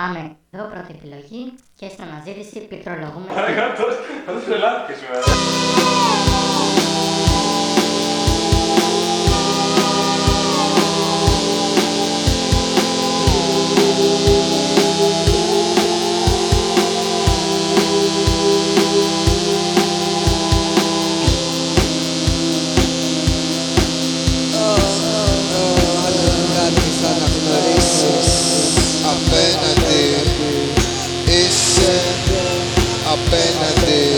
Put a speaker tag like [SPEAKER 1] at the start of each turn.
[SPEAKER 1] Πάμε εδώ πρώτη επιλογή και στην αναζήτηση πληκτρολογούμε.
[SPEAKER 2] Παρακάτω, θα του τρελάθηκε σήμερα. apenas de